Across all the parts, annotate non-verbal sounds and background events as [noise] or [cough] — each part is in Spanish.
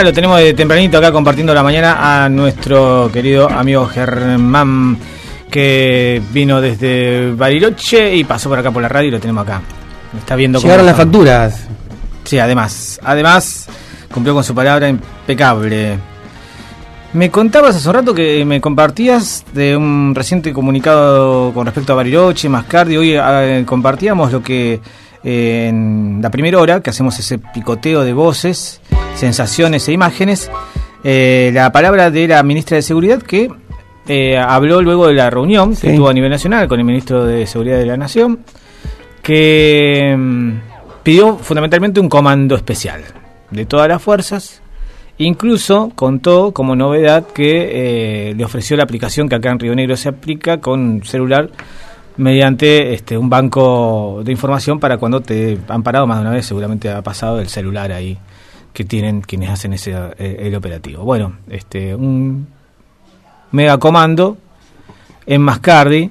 Lo tenemos de tempranito acá compartiendo la mañana a nuestro querido amigo Germán que vino desde Bariloche y pasó por acá por la radio y lo tenemos acá. Está viendo Llegaron las facturas. Sí, además, además cumplió con su palabra impecable. Me contabas hace un rato que me compartías de un reciente comunicado con respecto a Bariloche, Mascardi. Hoy eh, compartíamos lo que eh, en la primera hora, que hacemos ese picoteo de voces sensaciones e imágenes, eh, la palabra de la ministra de Seguridad que eh, habló luego de la reunión que tuvo a nivel nacional con el ministro de Seguridad de la Nación, que mm, pidió fundamentalmente un comando especial de todas las fuerzas. Incluso contó como novedad que eh, le ofreció la aplicación que acá en Río Negro se aplica con celular mediante este, un banco de información para cuando te han parado más de una vez, seguramente ha pasado el celular ahí que tienen quienes hacen ese eh, el operativo. Bueno, este un mega comando en Mascardi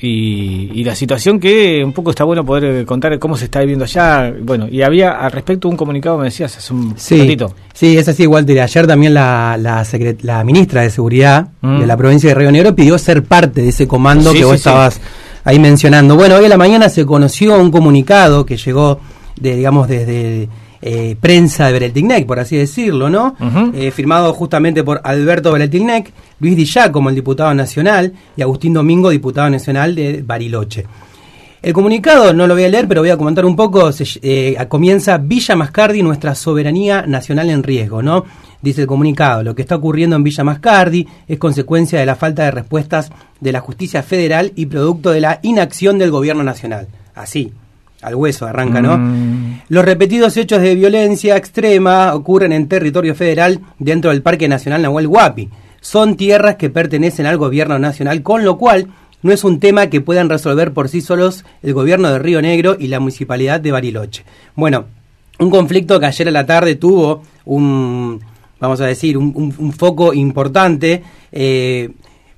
y, la situación que un poco está bueno poder eh, contar cómo se está viviendo allá. Bueno, y había al respecto un comunicado, me decías hace un sí, ratito. Sí, es así, Walter. Ayer también la, la, ministra de Seguridad mm. de la provincia de Río Negro pidió ser parte de ese comando que vos estabas ahí mencionando. Bueno, hoy a la mañana se conoció un comunicado que llegó, de, digamos, desde eh, prensa de Bereltignec, por así decirlo, ¿no? Eh, firmado justamente por Alberto Bereltignec, Luis Dillá como el diputado nacional y Agustín Domingo, diputado nacional de Bariloche. El comunicado, no lo voy a leer, pero voy a comentar un poco, eh, comienza Villa Mascardi, nuestra soberanía nacional en riesgo, ¿no? Dice el comunicado, lo que está ocurriendo en Villa Mascardi es consecuencia de la falta de respuestas de la justicia federal y producto de la inacción del gobierno nacional. Así, al hueso arranca, ¿no? Mm. Los repetidos hechos de violencia extrema ocurren en territorio federal dentro del Parque Nacional Nahuel Huapi. Son tierras que pertenecen al gobierno nacional, con lo cual no es un tema que puedan resolver por sí solos el gobierno de Río Negro y la municipalidad de Bariloche. Bueno, un conflicto que ayer a la tarde tuvo un, vamos a decir, un, foco importante, eh,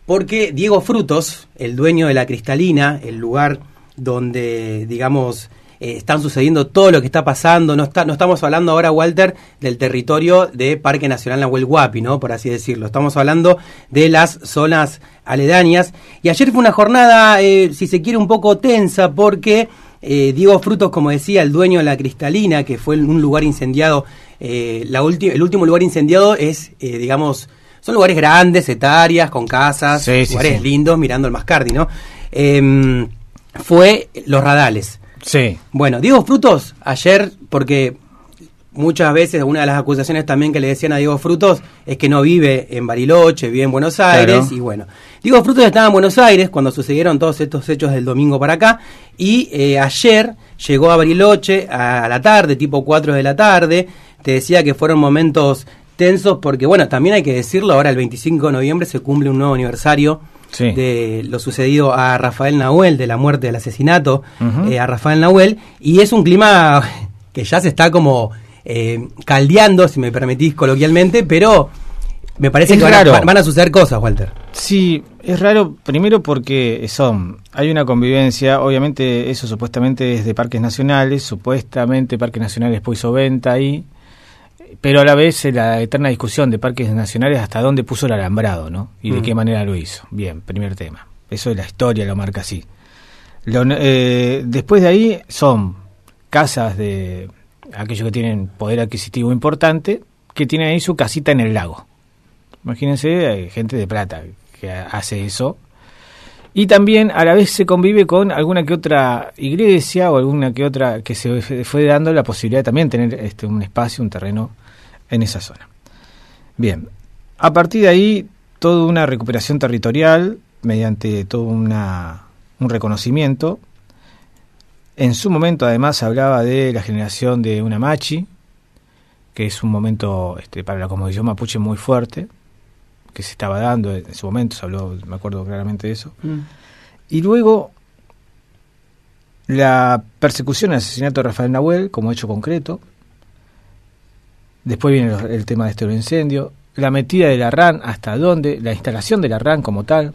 porque Diego Frutos, el dueño de la Cristalina, el lugar donde, digamos, eh, están sucediendo todo lo que está pasando. No, está, no estamos hablando ahora, Walter, del territorio de Parque Nacional Nahuel Huapi, ¿no? Por así decirlo. Estamos hablando de las zonas aledañas. Y ayer fue una jornada, eh, si se quiere, un poco tensa porque eh, Diego Frutos, como decía, el dueño de la Cristalina, que fue un lugar incendiado, la el último lugar incendiado es, digamos, son lugares grandes, etarias, con casas, lugares lindos, mirando el Mascardi, ¿no? Em, fue los radales. Sí. Bueno, Diego Frutos, ayer, porque muchas veces una de las acusaciones también que le decían a Diego Frutos es que no vive en Bariloche, vive en Buenos Aires, y bueno, Diego Frutos estaba en Buenos Aires cuando sucedieron todos estos hechos del domingo para acá, y eh, ayer llegó a Bariloche a la tarde, tipo 4 de la tarde, te decía que fueron momentos tensos porque, bueno, también hay que decirlo, ahora el 25 de noviembre se cumple un nuevo aniversario de lo sucedido a Rafael Nahuel, de la muerte, del asesinato eh, a Rafael Nahuel, y es un clima [laughs] que ya se está como eh, caldeando, si me permitís coloquialmente, pero me parece que van a, suceder cosas, Walter. Sí, es raro, primero porque son, hay una convivencia, obviamente eso supuestamente es de parques nacionales, supuestamente Parques Nacionales hizo venta ahí, pero a la vez la eterna discusión de parques nacionales hasta dónde puso el alambrado, ¿no? Y de mm. qué manera lo hizo. Bien, primer tema. Eso es la historia, lo marca así. Eh, después de ahí son casas de aquellos que tienen poder adquisitivo importante, que tienen ahí su casita en el lago. Imagínense, hay gente de plata que hace eso y también a la vez se convive con alguna que otra iglesia o alguna que otra que se fue dando la posibilidad de también tener este, un espacio, un terreno en esa zona. Bien, a partir de ahí toda una recuperación territorial mediante todo una, un reconocimiento. En su momento además hablaba de la generación de una machi, que es un momento este, para la cosmovisión mapuche muy fuerte, que se estaba dando en su momento, se habló, me acuerdo claramente de eso. Mm. Y luego la persecución al asesinato de Rafael Nahuel como hecho concreto. Después viene el, tema de este incendio, la metida de la RAN, hasta dónde, la instalación de la RAN como tal.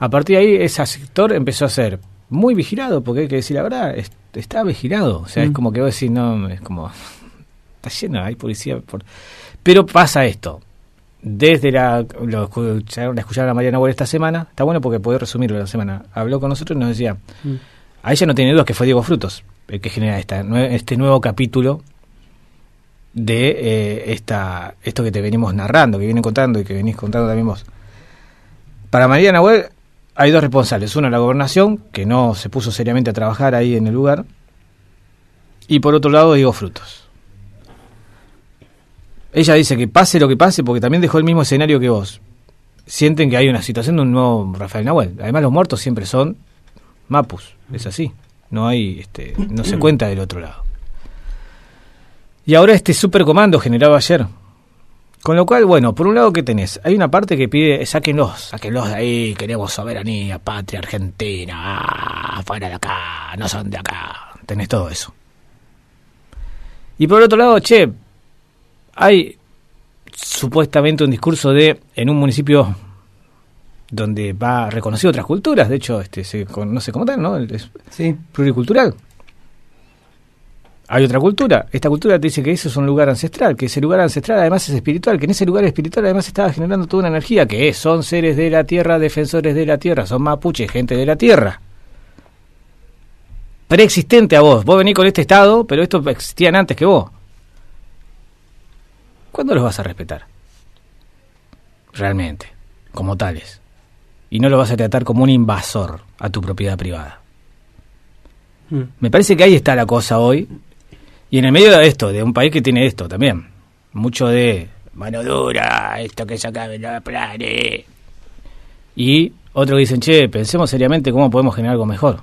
A partir de ahí, ese sector empezó a ser muy vigilado, porque hay que decir la verdad, está vigilado. O sea, es mm. como que vos decís, no, es como [laughs] está lleno, hay policía. Por... Pero pasa esto. Desde la. Lo escucharon, la escucharon a Mariana Wall esta semana. Está bueno porque puede resumirlo la semana. Habló con nosotros y nos decía. Mm. A ella no tiene dudas que fue Diego Frutos el que genera esta, este nuevo capítulo de eh, esta, esto que te venimos narrando, que vienen contando y que venís contando también vos. Para Mariana Wall hay dos responsables. Uno, la gobernación, que no se puso seriamente a trabajar ahí en el lugar. Y por otro lado, Diego Frutos. Ella dice que pase lo que pase, porque también dejó el mismo escenario que vos. Sienten que hay una situación de un nuevo Rafael Nahuel. Además, los muertos siempre son mapus. Es así. No hay, este, no se cuenta del otro lado. Y ahora este supercomando generado ayer, con lo cual, bueno, por un lado, ¿qué tenés? Hay una parte que pide, sáquenlos, sáquenlos de ahí, queremos soberanía, patria, Argentina, ah, fuera de acá, no son de acá. Tenés todo eso. Y por otro lado, che, hay supuestamente un discurso de, en un municipio donde va a reconocer otras culturas, de hecho, este se conoce como tal, ¿no? Es sí. pluricultural hay otra cultura. Esta cultura te dice que eso es un lugar ancestral, que ese lugar ancestral además es espiritual, que en ese lugar espiritual además estaba generando toda una energía, que es, son seres de la tierra, defensores de la tierra, son mapuches, gente de la tierra. Preexistente a vos. Vos venís con este estado, pero estos existían antes que vos. ¿Cuándo los vas a respetar? Realmente, como tales. Y no lo vas a tratar como un invasor a tu propiedad privada. Mm. Me parece que ahí está la cosa hoy y en el medio de esto, de un país que tiene esto también, mucho de mano dura, esto que saca de la plana. Y otros dicen, che, pensemos seriamente cómo podemos generar algo mejor.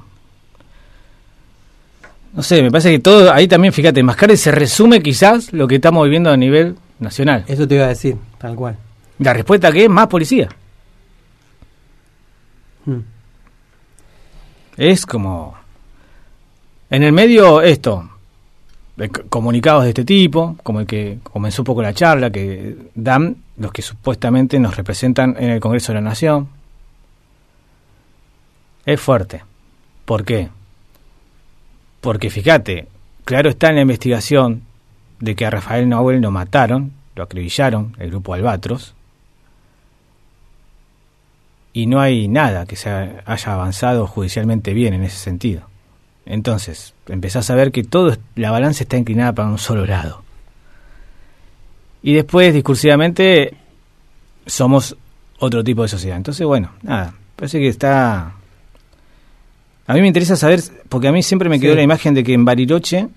No sé, me parece que todo, ahí también, fíjate, en se resume quizás lo que estamos viviendo a nivel nacional. Eso te iba a decir, tal cual. La respuesta que es más policía. Hmm. Es como... En el medio, esto, comunicados de este tipo, como el que comenzó un poco la charla, que dan los que supuestamente nos representan en el Congreso de la Nación. Es fuerte. ¿Por qué? Porque fíjate, claro está en la investigación de que a Rafael Nahuel lo mataron, lo acribillaron, el grupo Albatros, y no hay nada que se haya avanzado judicialmente bien en ese sentido. Entonces, empezás a ver que todo la balanza está inclinada para un solo lado. Y después, discursivamente, somos otro tipo de sociedad. Entonces, bueno, nada, parece que está... A mí me interesa saber, porque a mí siempre me quedó la imagen de que en Bariloche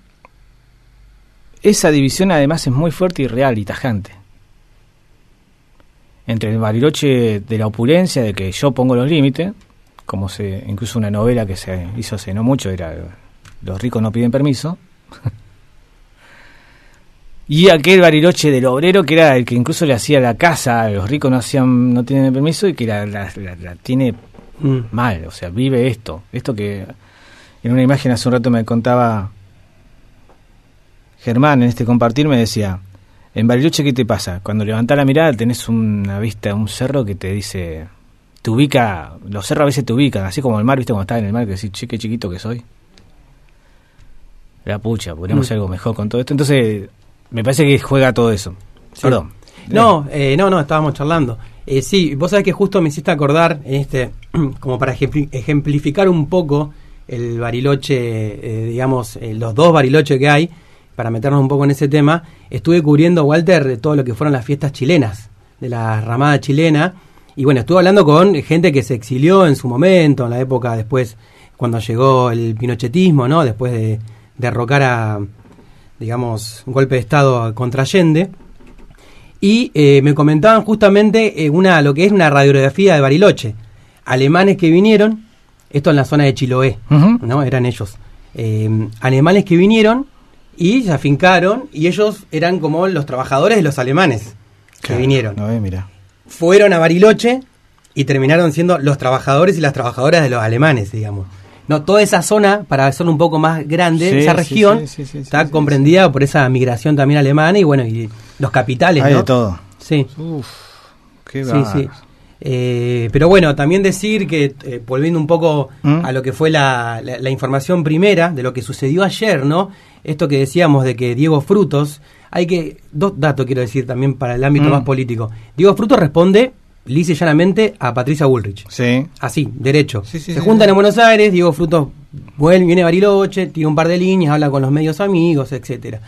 esa división además es muy fuerte y real y tajante. Entre el Bariloche de la opulencia, de que yo pongo los límites, como se incluso una novela que se hizo hace no mucho era Los ricos no piden permiso. [laughs] y aquel bariloche del obrero que era el que incluso le hacía la casa, los ricos no hacían no tienen permiso y que la, la, tiene mm. mal, o sea, vive esto, esto que en una imagen hace un rato me contaba Germán en este compartir me decía, en Bariloche ¿qué te pasa? Cuando levantás la mirada tenés una vista, un cerro que te dice te ubica, los cerros a veces te ubican, así como el mar, ¿viste? Cuando estás en el mar, que decís, che, qué chiquito que soy. La pucha, podríamos mm. hacer algo mejor con todo esto. Entonces, me parece que juega todo eso. Perdón. No, eh, no, no, estábamos charlando. Eh, sí, vos sabés que justo me hiciste acordar, este, [clears throat] como para ejemplificar un poco el bariloche, eh, digamos, eh, los dos bariloches que hay, para meternos un poco en ese tema, estuve cubriendo, Walter, de todo lo que fueron las fiestas chilenas, de la ramada chilena, y bueno, estuve hablando con gente que se exilió en su momento, en la época después, cuando llegó el pinochetismo, ¿no? Después de derrocar a, digamos, un golpe de Estado contra Allende. Y eh, me comentaban justamente eh, una, lo que es una radiografía de Bariloche. Alemanes que vinieron, esto en la zona de Chiloé, ¿no? Eran ellos. Eh, alemanes que vinieron y se afincaron y ellos eran como los trabajadores de los alemanes que vinieron. No, mira fueron a Bariloche y terminaron siendo los trabajadores y las trabajadoras de los alemanes, digamos. No, toda esa zona, para ser un poco más grande, esa región, está comprendida por esa migración también alemana y bueno, y los capitales, Hay de todo. Sí. Uf, qué sí, sí. Eh, pero bueno, también decir que, eh, volviendo un poco ¿Mm? a lo que fue la, la, información primera de lo que sucedió ayer, ¿no? Esto que decíamos de que Diego Frutos hay que, dos datos quiero decir también para el ámbito mm. más político. Diego Fruto responde lisa y llanamente a Patricia Bullrich. Sí. Así, derecho. se juntan en Buenos Aires, Diego Fruto vuelve, viene a Bariloche, tiene un par de líneas, habla con los medios amigos, etcétera.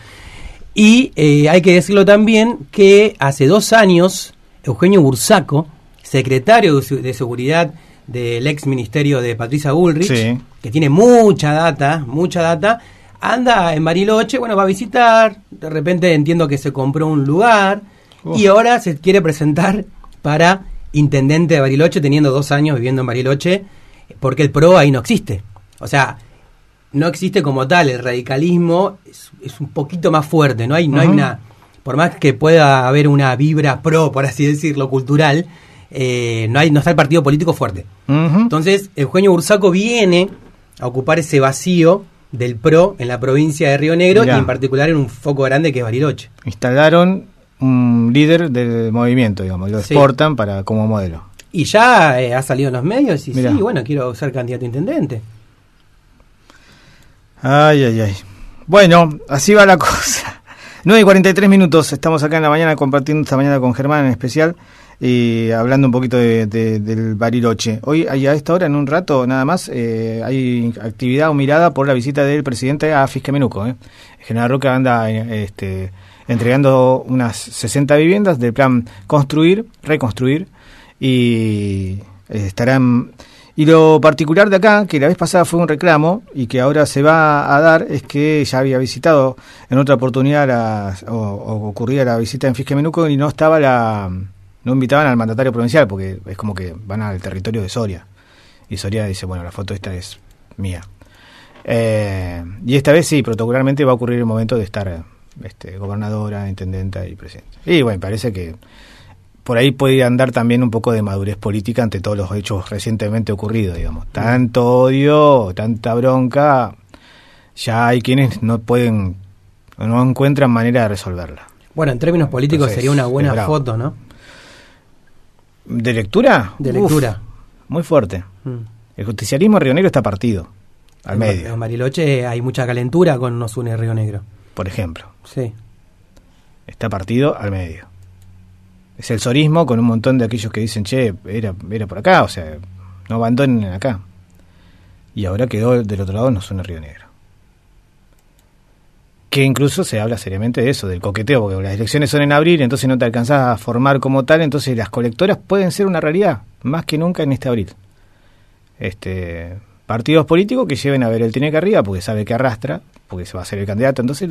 Y eh, hay que decirlo también que hace dos años, Eugenio Bursaco, secretario de Seguridad del ex ministerio de Patricia Bullrich, que tiene mucha data, mucha data, anda en Bariloche, bueno, va a visitar, de repente entiendo que se compró un lugar y ahora se quiere presentar para intendente de Bariloche, teniendo dos años viviendo en Bariloche, porque el PRO ahí no existe. O sea, no existe como tal, el radicalismo es, un poquito más fuerte, no hay, no hay una, por más que pueda haber una vibra pro, por así decirlo, cultural, eh, no, hay, no está el partido político fuerte. Entonces, Eugenio Bursaco viene a ocupar ese vacío del PRO en la provincia de Río Negro y en particular en un foco grande que es Bariloche. Instalaron un líder del movimiento, digamos, lo exportan para como modelo. Y ya eh, ha salido en los medios y sí, bueno, quiero ser candidato a intendente. Ay, ay, ay. Bueno, así va la cosa. [laughs] 9 y 43 minutos, estamos acá en la mañana compartiendo esta mañana con Germán en especial y hablando un poquito de, del Bariloche. Hoy, a esta hora, en un rato nada más, eh, hay actividad o mirada por la visita del presidente a Fisquemenuco. Eh. General Roca anda este, entregando unas 60 viviendas del plan Construir, Reconstruir y estarán y lo particular de acá, que la vez pasada fue un reclamo y que ahora se va a dar, es que ya había visitado en otra oportunidad o, ocurría la visita en Fisquemenuco y no estaba la. No invitaban al mandatario provincial, porque es como que van al territorio de Soria. Y Soria dice: bueno, la foto esta es mía. Eh, y esta vez sí, protocolarmente va a ocurrir el momento de estar este, gobernadora, intendenta y presidente. Y bueno, parece que por ahí puede andar también un poco de madurez política ante todos los hechos recientemente ocurridos, digamos. Tanto odio, tanta bronca, ya hay quienes no pueden, no encuentran manera de resolverla. Bueno, en términos políticos sería una buena foto, ¿no? ¿De lectura? De lectura. muy fuerte. Mm. El justicialismo Río Negro está partido, al medio. En Mariloche hay mucha calentura con Nos une Río Negro. Por ejemplo. Sí. Está partido al medio es el sorismo con un montón de aquellos que dicen, che, era, era por acá, o sea, no abandonen acá. Y ahora quedó del otro lado, no suena Río Negro. Que incluso se habla seriamente de eso, del coqueteo, porque las elecciones son en abril, entonces no te alcanzás a formar como tal, entonces las colectoras pueden ser una realidad, más que nunca en este abril. Este, partidos políticos que lleven a ver el tiene arriba, porque sabe que arrastra, porque se va a ser el candidato, entonces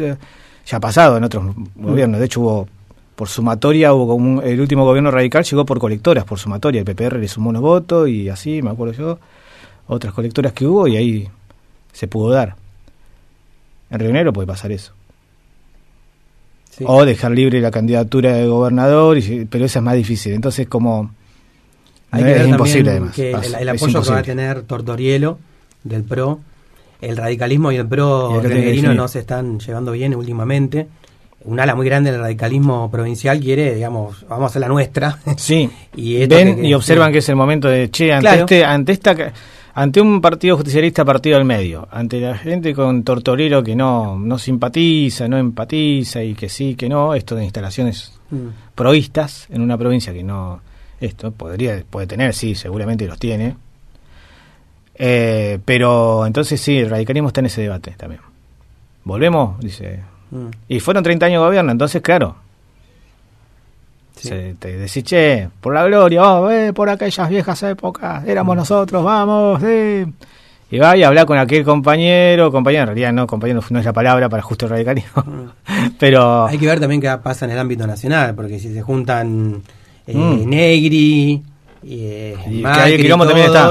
ya ha pasado en otros gobiernos, de hecho hubo por sumatoria, hubo el último gobierno radical llegó por colectoras, por sumatoria, el PPR le sumó unos votos y así, me acuerdo yo, otras colectoras que hubo y ahí se pudo dar. En Río Negro puede pasar eso. O dejar libre la candidatura de gobernador, pero esa es más difícil. Entonces, como... Hay que es imposible, además. el, apoyo que va a tener Tortorielo del PRO, el radicalismo y el PRO y no se están llevando bien últimamente un ala muy grande del radicalismo provincial quiere, digamos, vamos a hacer la nuestra. Sí. [laughs] y ven y observan que es el momento de, che, ante este, ante esta ante un partido justicialista partido al medio, ante la gente con Tortorero que no, no simpatiza, no empatiza y que sí, que no, esto de instalaciones mm. provistas en una provincia que no, esto podría, puede tener, sí, seguramente los tiene. Eh, pero entonces sí, el radicalismo está en ese debate también. ¿Volvemos? Dice Mm. Y fueron 30 años de gobierno, entonces, claro. Te decís, che, por la gloria, oh, eh, por aquellas viejas épocas, éramos mm. nosotros, vamos, Y va y habla con aquel compañero, compañero, en realidad no, compañero no es la palabra para justo radicalismo. Mm. [laughs] Pero. Hay que ver también qué pasa en el ámbito nacional, porque si se juntan eh, Negri. Y, eh, y,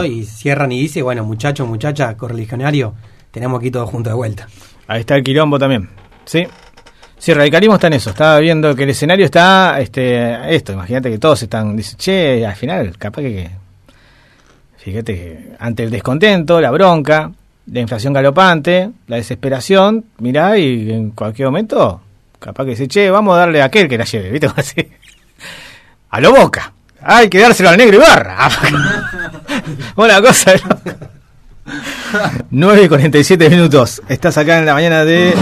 y cierran y dice, bueno, muchachos, muchachas, correligionario, tenemos aquí todos juntos de vuelta. Ahí está el quilombo también. Sí. Sí, radicalismo está en eso. Estaba viendo que el escenario está este esto. Imagínate que todos están. Dice, che, al final, capaz que. Fíjate que ante el descontento, la bronca, la inflación galopante, la desesperación, mirá y en cualquier momento, capaz que dice, che, vamos a darle a aquel que la lleve, ¿viste? [laughs] Así. A lo boca. Hay que dárselo al negro y barra. [laughs] Una cosa. 9 y 47 minutos. Estás acá en la mañana de.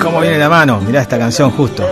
¿Cómo viene la mano? Mirá esta canción justo.